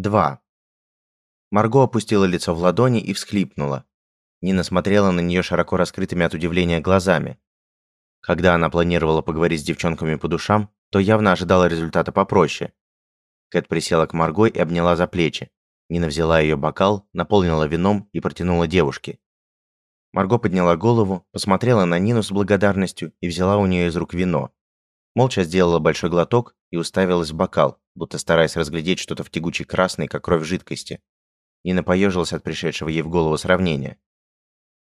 2. Марго опустила лицо в ладони и всхлипнула. Нина смотрела на нее широко раскрытыми от удивления глазами. Когда она планировала поговорить с девчонками по душам, то явно ожидала результата попроще. Кэт присела к Марго и обняла за плечи. Нина взяла ее бокал, наполнила вином и протянула девушке. Марго подняла голову, посмотрела на Нину с благодарностью и взяла у нее из рук вино. Молча сделала большой глоток и уставилась в бокал, будто стараясь разглядеть что-то в тягучей красной, как кровь жидкости. Нина поежилась от пришедшего ей в голову сравнения.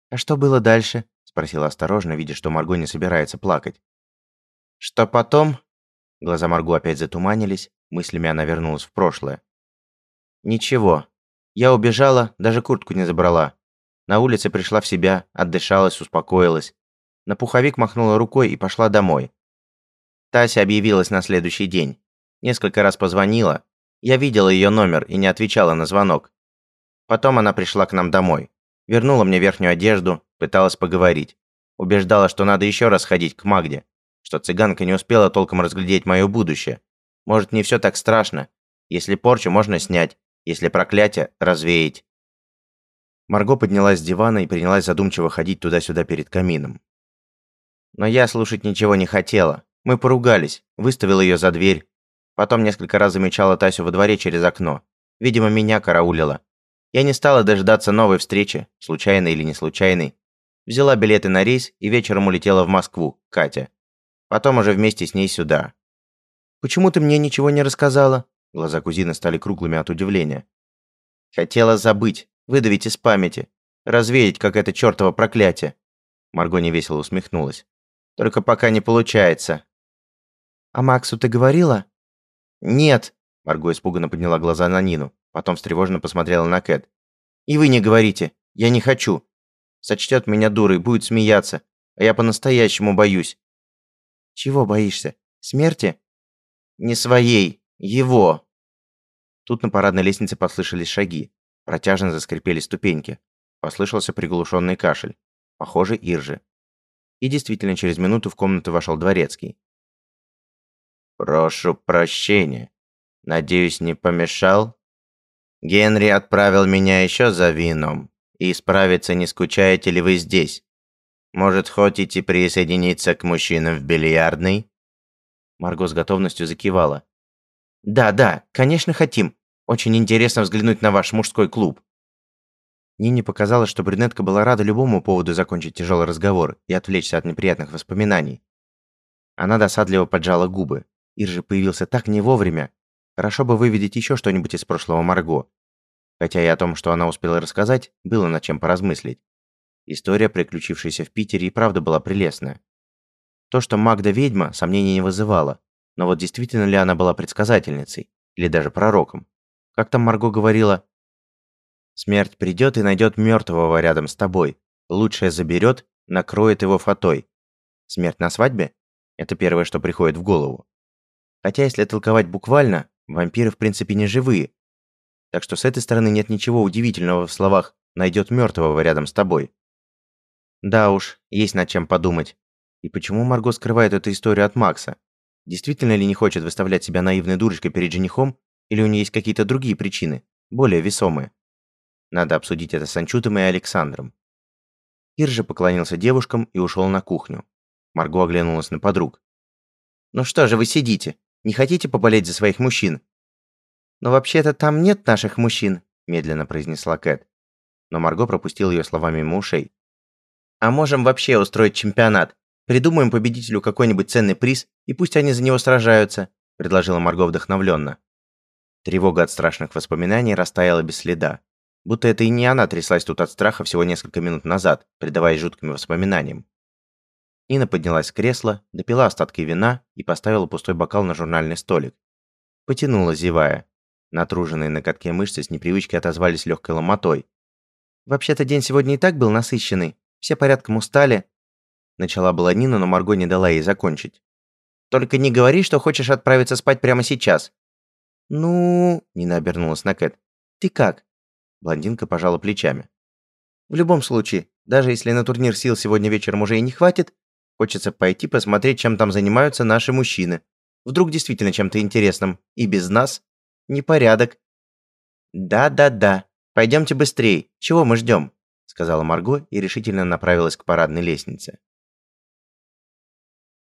«А что было дальше?» – спросила осторожно, видя, что Марго не собирается плакать. «Что потом?» Глаза Марго опять затуманились, мыслями она вернулась в прошлое. «Ничего. Я убежала, даже куртку не забрала. На улице пришла в себя, отдышалась, успокоилась. На пуховик махнула рукой и пошла домой. Тася объявилась на следующий день. Несколько раз позвонила. Я видела ее номер и не отвечала на звонок. Потом она пришла к нам домой. Вернула мне верхнюю одежду, пыталась поговорить. Убеждала, что надо еще раз ходить к Магде. Что цыганка не успела толком разглядеть мое будущее. Может, не все так страшно. Если порчу можно снять, если проклятие развеять. Марго поднялась с дивана и принялась задумчиво ходить туда-сюда перед камином. Но я слушать ничего не хотела. Мы поругались, выставил ее за дверь. Потом несколько раз замечала Тасю во дворе через окно. Видимо, меня караулила. Я не стала дожидаться новой встречи, случайной или не случайной. Взяла билеты на рейс и вечером улетела в Москву, Катя. Потом уже вместе с ней сюда. «Почему ты мне ничего не рассказала?» Глаза кузины стали круглыми от удивления. «Хотела забыть, выдавить из памяти, развеять, как это чертово проклятие». Марго невесело усмехнулась. «Только пока не получается». «А Максу ты говорила?» «Нет», Марго испуганно подняла глаза на Нину. Потом встревоженно посмотрела на Кэт. «И вы не говорите. Я не хочу. Сочтет меня дурой, будет смеяться. А я по-настоящему боюсь». «Чего боишься? Смерти?» «Не своей. Его». Тут на парадной лестнице послышались шаги. Протяжно заскрипели ступеньки. Послышался приглушенный кашель. Похоже, Иржи. И действительно, через минуту в комнату вошел дворецкий. «Прошу прощения. Надеюсь, не помешал?» Генри отправил меня еще за вином. И справиться, не скучаете ли вы здесь? Может, хотите присоединиться к мужчинам в бильярдной?» Марго с готовностью закивала. «Да, да, конечно, хотим. Очень интересно взглянуть на ваш мужской клуб». Нине показалось, что брюнетка была рада любому поводу закончить тяжелый разговор и отвлечься от неприятных воспоминаний. Она досадливо поджала губы. Ир же появился так не вовремя, Хорошо бы выведить еще что-нибудь из прошлого Марго. Хотя и о том, что она успела рассказать, было над чем поразмыслить. История, приключившаяся в Питере, и правда была прелестная. То, что Магда ведьма, сомнений не вызывало. Но вот действительно ли она была предсказательницей? Или даже пророком? Как там Марго говорила? «Смерть придет и найдет мертвого рядом с тобой. Лучшее заберет, накроет его фатой. Смерть на свадьбе? Это первое, что приходит в голову. Хотя, если толковать буквально, Вампиры в принципе не живые. Так что с этой стороны нет ничего удивительного в словах «найдет мертвого рядом с тобой». Да уж, есть над чем подумать. И почему Марго скрывает эту историю от Макса? Действительно ли не хочет выставлять себя наивной дурочкой перед женихом, или у нее есть какие-то другие причины, более весомые? Надо обсудить это с Анчутом и Александром. Ир же поклонился девушкам и ушел на кухню. Марго оглянулась на подруг. «Ну что же вы сидите? Не хотите поболеть за своих мужчин?» «Но вообще-то там нет наших мужчин», – медленно произнесла Кэт. Но Марго пропустил ее словами мимо ушей. «А можем вообще устроить чемпионат? Придумаем победителю какой-нибудь ценный приз, и пусть они за него сражаются», – предложила Марго вдохновленно. Тревога от страшных воспоминаний растаяла без следа. Будто это и не она тряслась тут от страха всего несколько минут назад, предаваясь жутким воспоминаниям. Нина поднялась с кресла, допила остатки вина и поставила пустой бокал на журнальный столик. Потянула, зевая. Натруженные на катке мышцы с непривычки отозвались легкой ломотой. «Вообще-то день сегодня и так был насыщенный. Все порядком устали». Начала была Нина, но Марго не дала ей закончить. «Только не говори, что хочешь отправиться спать прямо сейчас». «Ну...» – Нина обернулась на Кэт. «Ты как?» Блондинка пожала плечами. «В любом случае, даже если на турнир сил сегодня вечером уже и не хватит, Хочется пойти посмотреть, чем там занимаются наши мужчины. Вдруг действительно чем-то интересным. И без нас. Непорядок. Да-да-да. Пойдемте быстрей. Чего мы ждем? сказала Марго и решительно направилась к парадной лестнице.